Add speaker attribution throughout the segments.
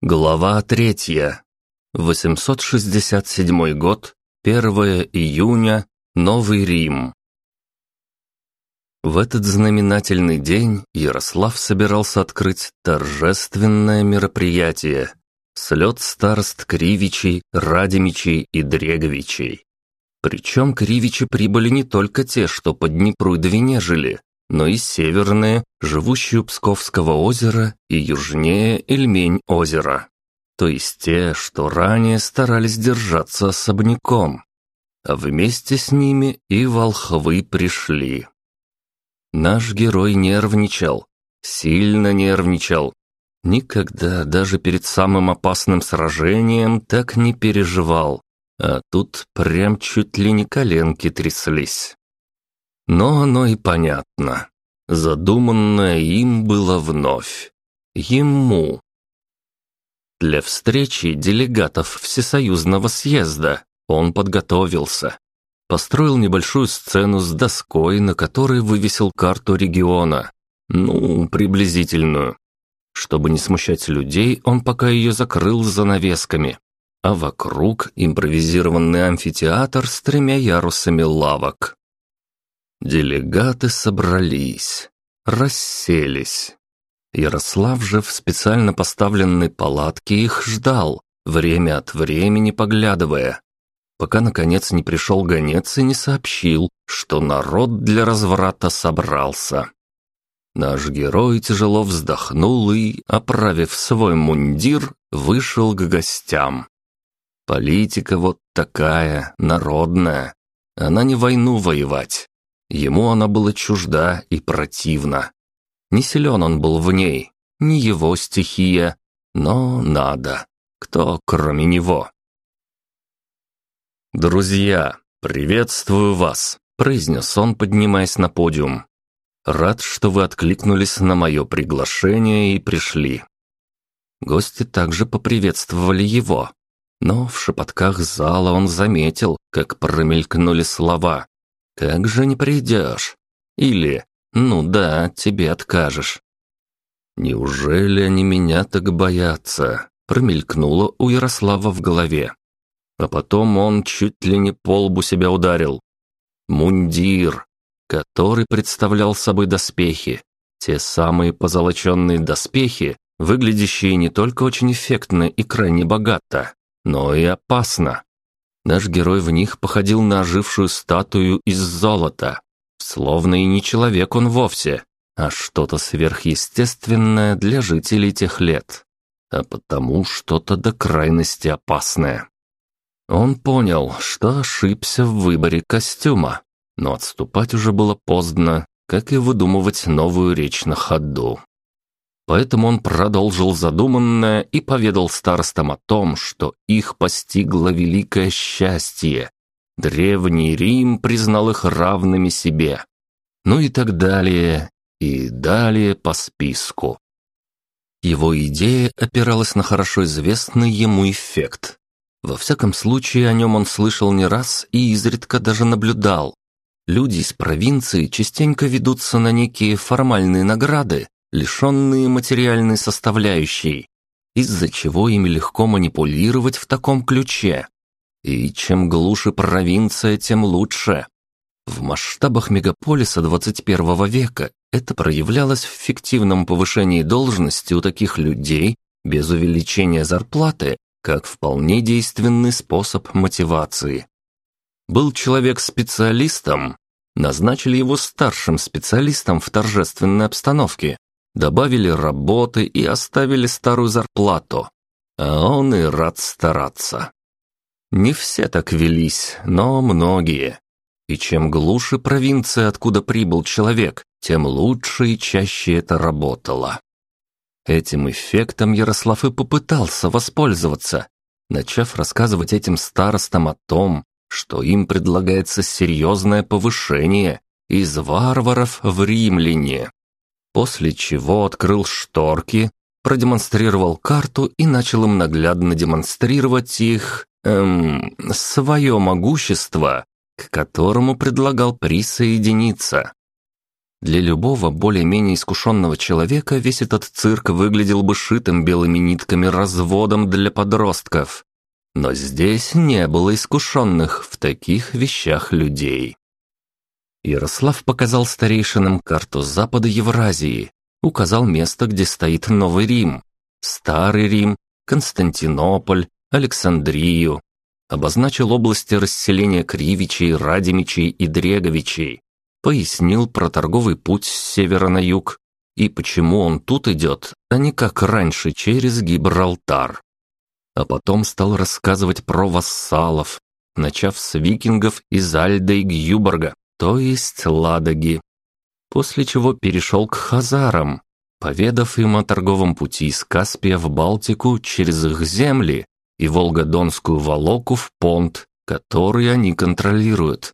Speaker 1: Глава третья. 867 год, 1 июня, Новый Рим. В этот знаменательный день Ярослав собирался открыть торжественное мероприятие – слет старост Кривичей, Радимичей и Дреговичей. Причем Кривичи прибыли не только те, что по Днепру и Двине жили, но и северные, живущие у Псковского озера и южнее Эльмень-озера. То есть те, что ранее старались держаться особняком. А вместе с ними и волхвы пришли. Наш герой нервничал, сильно нервничал. Никогда, даже перед самым опасным сражением, так не переживал. А тут прям чуть ли не коленки тряслись. Но оно и понятно. Задуманное им было вновь. Ему. Для встречи делегатов Всесоюзного съезда он подготовился. Построил небольшую сцену с доской, на которой вывесил карту региона. Ну, приблизительную. Чтобы не смущать людей, он пока ее закрыл занавесками. А вокруг импровизированный амфитеатр с тремя ярусами лавок. Делегаты собрались, расселись. Ярослав же в специально поставленной палатке их ждал, время от времени поглядывая, пока наконец не пришел гонец и не сообщил, что народ для разврата собрался. Наш герой тяжело вздохнул и, оправив свой мундир, вышел к гостям. Политика вот такая, народная. Она не войну воевать, Ему она была чужда и противна. Не силен он был в ней, не его стихия, но надо. Кто, кроме него? «Друзья, приветствую вас», — произнес он, поднимаясь на подиум. «Рад, что вы откликнулись на мое приглашение и пришли». Гости также поприветствовали его, но в шепотках зала он заметил, как промелькнули слова как же не придешь? Или, ну да, тебе откажешь. Неужели они меня так боятся? Промелькнуло у Ярослава в голове. А потом он чуть ли не по лбу себя ударил. Мундир, который представлял собой доспехи. Те самые позолоченные доспехи, выглядящие не только очень эффектно и крайне богато, но и опасно. Наш герой в них походил на ожившую статую из золота. Словно и не человек он вовсе, а что-то сверхъестественное для жителей тех лет. А потому что-то до крайности опасное. Он понял, что ошибся в выборе костюма, но отступать уже было поздно, как и выдумывать новую речь на ходу. Поэтому он продолжил задуманное и поведал старостам о том, что их постигло великое счастье. Древний Рим признал их равными себе. Ну и так далее, и далее по списку. Его идея опиралась на хорошо известный ему эффект. Во всяком случае, о нем он слышал не раз и изредка даже наблюдал. Люди из провинции частенько ведутся на некие формальные награды, лишенные материальной составляющей, из-за чего ими легко манипулировать в таком ключе. И чем глуше провинция, тем лучше. В масштабах мегаполиса 21 века это проявлялось в фиктивном повышении должности у таких людей без увеличения зарплаты, как вполне действенный способ мотивации. Был человек специалистом, назначили его старшим специалистом в торжественной обстановке, добавили работы и оставили старую зарплату. А он и рад стараться. Не все так велись, но многие. И чем глуше провинция, откуда прибыл человек, тем лучше и чаще это работало. Этим эффектом Ярослав и попытался воспользоваться, начав рассказывать этим старостам о том, что им предлагается серьезное повышение из варваров в римляне после чего открыл шторки, продемонстрировал карту и начал им наглядно демонстрировать их, эм, свое могущество, к которому предлагал присоединиться. Для любого более-менее искушенного человека весь этот цирк выглядел бы шитым белыми нитками разводом для подростков. Но здесь не было искушенных в таких вещах людей. Ярослав показал старейшинам карту запада Евразии, указал место, где стоит Новый Рим, Старый Рим, Константинополь, Александрию, обозначил области расселения Кривичей, Радимичей и Дреговичей, пояснил про торговый путь с севера на юг и почему он тут идет, а не как раньше через Гибралтар. А потом стал рассказывать про вассалов, начав с викингов из Альды и Гюборга, то есть Ладоги. После чего перешел к хазарам, поведав им о торговом пути из Каспия в Балтику через их земли и Волгодонскую Волоку в Понт, который они контролируют.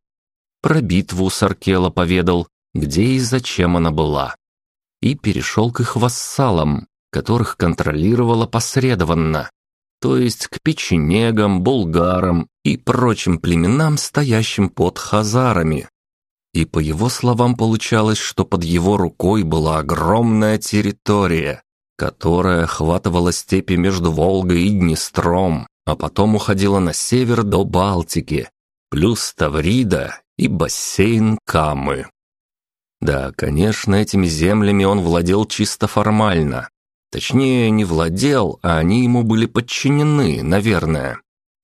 Speaker 1: Про битву с Аркела поведал, где и зачем она была. И перешел к их вассалам, которых контролировала посредованно то есть к печенегам, булгарам и прочим племенам, стоящим под хазарами. И по его словам получалось, что под его рукой была огромная территория, которая охватывала степи между Волгой и Днестром, а потом уходила на север до Балтики, плюс Таврида и бассейн Камы. Да, конечно, этими землями он владел чисто формально, Точнее, не владел, а они ему были подчинены, наверное.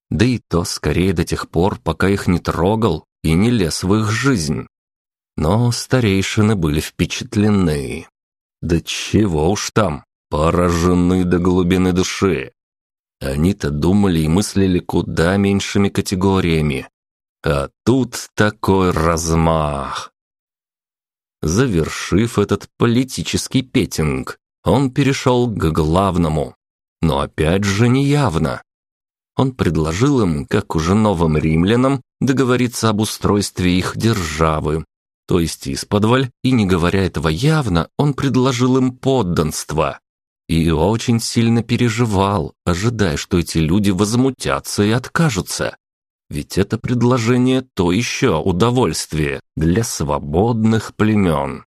Speaker 1: Да и то скорее до тех пор, пока их не трогал и не лез в их жизнь. Но старейшины были впечатлены. Да чего уж там, поражены до глубины души. Они-то думали и мыслили куда меньшими категориями. А тут такой размах. Завершив этот политический петинг, он перешел к главному, но опять же неявно. Он предложил им, как уже новым римлянам, договориться об устройстве их державы. То есть из-подваль, и не говоря этого явно, он предложил им подданство. И очень сильно переживал, ожидая, что эти люди возмутятся и откажутся. Ведь это предложение то еще удовольствие для свободных племен.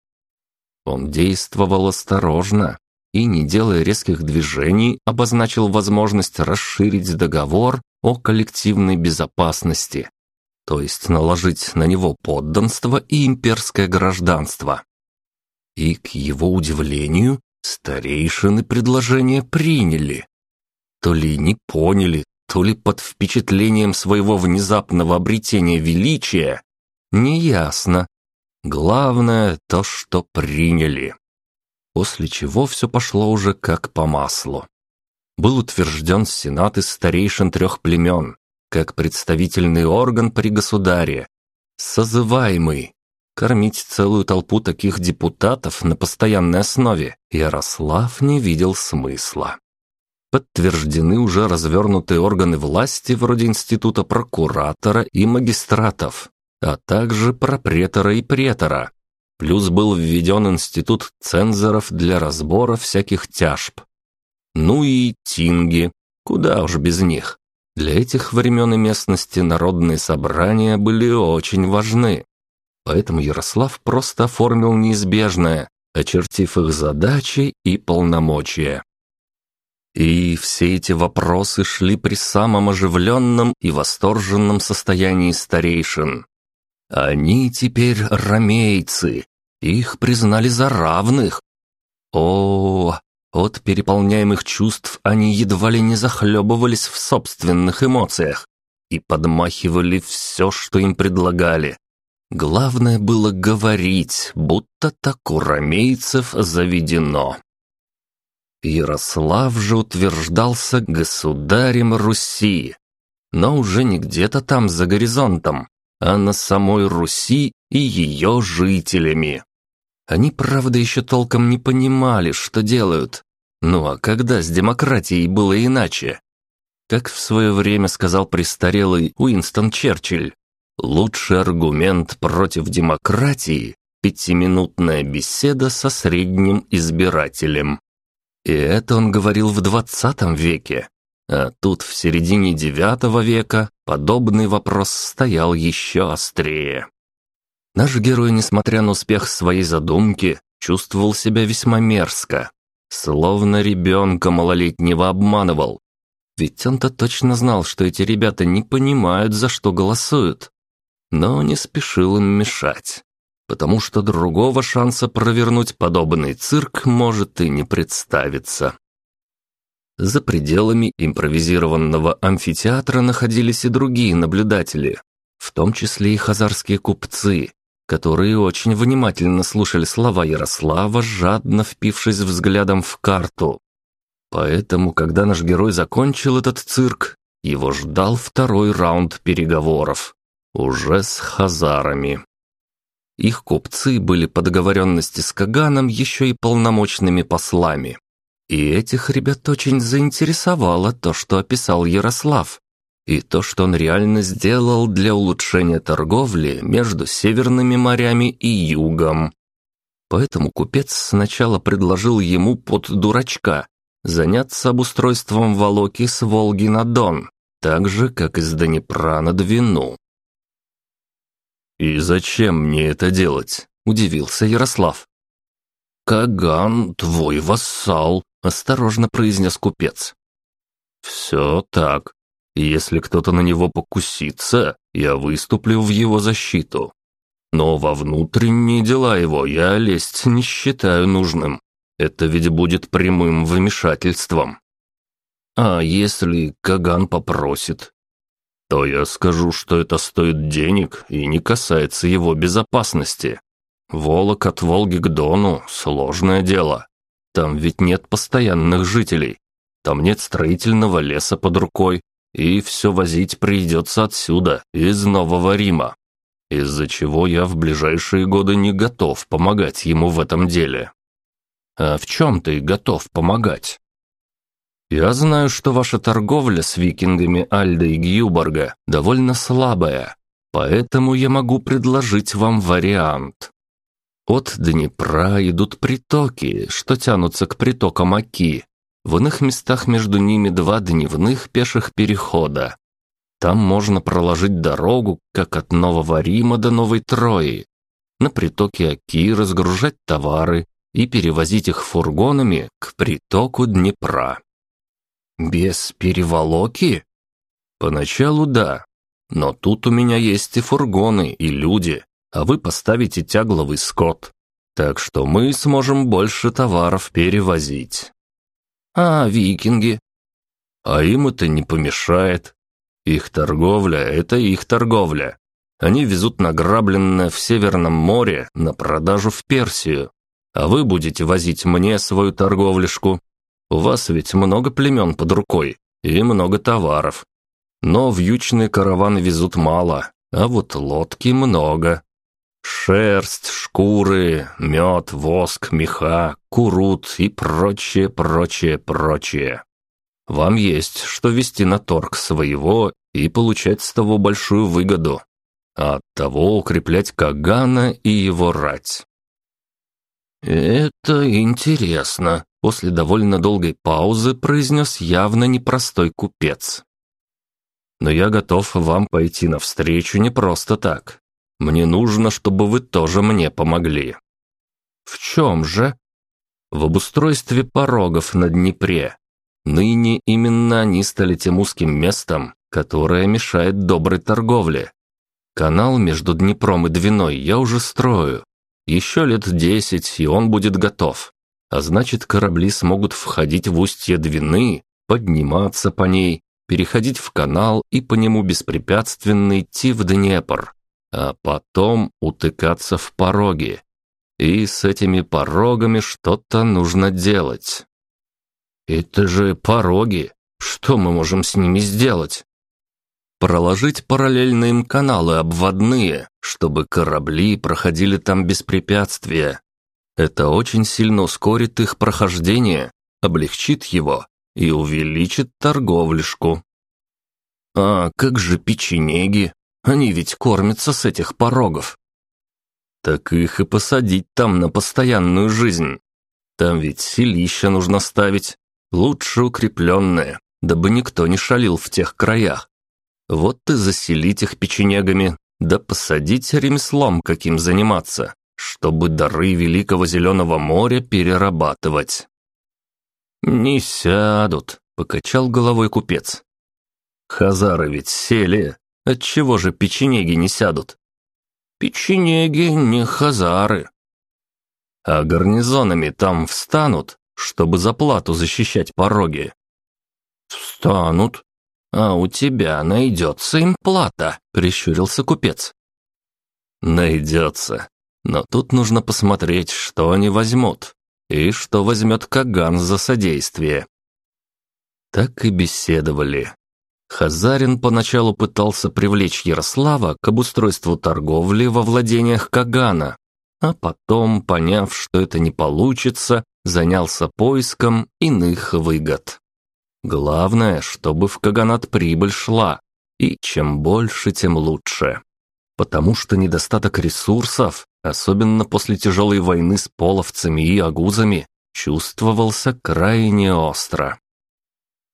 Speaker 1: Он действовал осторожно и, не делая резких движений, обозначил возможность расширить договор о коллективной безопасности, то есть наложить на него подданство и имперское гражданство. И, к его удивлению, старейшины предложение приняли. То ли не поняли, то ли под впечатлением своего внезапного обретения величия, неясно, Главное то, что приняли. После чего все пошло уже как по маслу. Был утвержден Сенат из старейшин трех племен, как представительный орган при государе, созываемый. Кормить целую толпу таких депутатов на постоянной основе Ярослав не видел смысла. Подтверждены уже развернутые органы власти вроде института прокуратора и магистратов, а также пропретора и претора. Плюс был введен институт цензоров для разбора всяких тяжб. Ну и тинги, куда уж без них. Для этих времен и местности народные собрания были очень важны. Поэтому Ярослав просто оформил неизбежное, очертив их задачи и полномочия. И все эти вопросы шли при самом оживленном и восторженном состоянии старейшин. Они теперь ромейцы. Их признали за равных. О, от переполняемых чувств они едва ли не захлебывались в собственных эмоциях и подмахивали все, что им предлагали. Главное было говорить, будто так у ромейцев заведено. Ярослав же утверждался государем Руси, но уже не где-то там за горизонтом, а на самой Руси и ее жителями. Они, правда, еще толком не понимали, что делают. Ну а когда с демократией было иначе? Как в свое время сказал престарелый Уинстон Черчилль, лучший аргумент против демократии – пятиминутная беседа со средним избирателем. И это он говорил в двадцатом веке. А тут в середине девятого века подобный вопрос стоял еще острее. Наш герой, несмотря на успех своей задумки, чувствовал себя весьма мерзко. Словно ребенка малолетнего обманывал. Ведь он-то точно знал, что эти ребята не понимают, за что голосуют. Но не спешил им мешать. Потому что другого шанса провернуть подобный цирк может и не представиться. За пределами импровизированного амфитеатра находились и другие наблюдатели, в том числе и хазарские купцы, которые очень внимательно слушали слова Ярослава, жадно впившись взглядом в карту. Поэтому, когда наш герой закончил этот цирк, его ждал второй раунд переговоров, уже с хазарами. Их купцы были по договоренности с Каганом еще и полномочными послами. И этих ребят очень заинтересовало то, что описал Ярослав и то, что он реально сделал для улучшения торговли между северными морями и югом. Поэтому купец сначала предложил ему под дурачка заняться обустройством Волоки с Волги на Дон, так же, как из Днепра на Двину. «И зачем мне это делать?» – удивился Ярослав. «Каган, твой вассал», – осторожно произнес купец. «Все так. Если кто-то на него покусится, я выступлю в его защиту. Но во внутренние дела его я лезть не считаю нужным. Это ведь будет прямым вмешательством. А если Каган попросит? То я скажу, что это стоит денег и не касается его безопасности. Волок от Волги к Дону – сложное дело. Там ведь нет постоянных жителей. Там нет строительного леса под рукой, и все возить придется отсюда, из Нового Рима, из-за чего я в ближайшие годы не готов помогать ему в этом деле. А в чем ты готов помогать? Я знаю, что ваша торговля с викингами Альда и Гьюборга довольно слабая, поэтому я могу предложить вам вариант. От Днепра идут притоки, что тянутся к притокам Оки, в иных местах между ними два дневных пеших перехода. Там можно проложить дорогу, как от Нового Рима до Новой Трои. На притоке Оки разгружать товары и перевозить их фургонами к притоку Днепра. Без переволоки? Поначалу да, но тут у меня есть и фургоны, и люди, а вы поставите тягловый скот. Так что мы сможем больше товаров перевозить. А викинги? А им это не помешает. Их торговля – это их торговля. Они везут награбленное в Северном море на продажу в Персию. А вы будете возить мне свою торговлишку. У вас ведь много племен под рукой и много товаров. Но вьючные караваны везут мало, а вот лодки много. Шерсть, шкуры, мед, воск, меха, курут и прочее, прочее, прочее. Вам есть что вести на торг своего и получать с того большую выгоду, а от того укреплять Кагана и его рать. «Это интересно», — после довольно долгой паузы произнес явно непростой купец. «Но я готов вам пойти навстречу не просто так. Мне нужно, чтобы вы тоже мне помогли». «В чем же?» «В обустройстве порогов на Днепре. Ныне именно они стали тем узким местом, которое мешает доброй торговле. Канал между Днепром и Двиной я уже строю. Еще лет десять, и он будет готов. А значит, корабли смогут входить в устье Двины, подниматься по ней, переходить в канал и по нему беспрепятственно идти в Днепр а потом утыкаться в пороги. И с этими порогами что-то нужно делать. Это же пороги. Что мы можем с ними сделать? Проложить параллельно им каналы обводные, чтобы корабли проходили там без препятствия. Это очень сильно ускорит их прохождение, облегчит его и увеличит торговлишку. А как же печенеги? Они ведь кормятся с этих порогов. Так их и посадить там на постоянную жизнь. Там ведь селища нужно ставить, лучше укрепленное, дабы никто не шалил в тех краях. Вот и заселить их печенегами, да посадить ремеслом каким заниматься, чтобы дары Великого Зеленого моря перерабатывать. «Не сядут», — покачал головой купец. «Хазары ведь сели, отчего же печенеги не сядут?» «Печенеги не хазары». «А гарнизонами там встанут, чтобы за плату защищать пороги?» «Встанут. А у тебя найдется им плата», — прищурился купец. «Найдется. Но тут нужно посмотреть, что они возьмут и что возьмет Каган за содействие. Так и беседовали. Хазарин поначалу пытался привлечь Ярослава к обустройству торговли во владениях Кагана, а потом, поняв, что это не получится, занялся поиском иных выгод. Главное, чтобы в Каганат прибыль шла, и чем больше, тем лучше. Потому что недостаток ресурсов особенно после тяжелой войны с половцами и агузами, чувствовался крайне остро.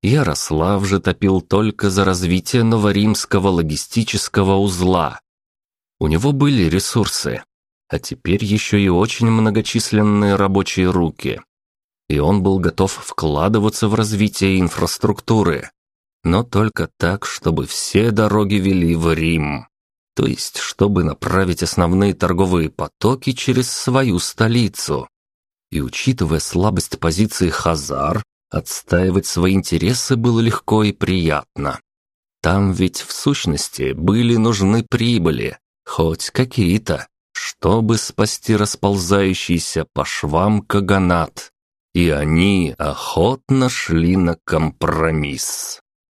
Speaker 1: Ярослав же топил только за развитие новоримского логистического узла. У него были ресурсы, а теперь еще и очень многочисленные рабочие руки. И он был готов вкладываться в развитие инфраструктуры, но только так, чтобы все дороги вели в Рим то есть чтобы направить основные торговые потоки через свою столицу. И учитывая слабость позиции Хазар, отстаивать свои интересы было легко и приятно. Там ведь в сущности были нужны прибыли, хоть какие-то, чтобы спасти расползающийся по швам каганат. И они охотно шли на компромисс.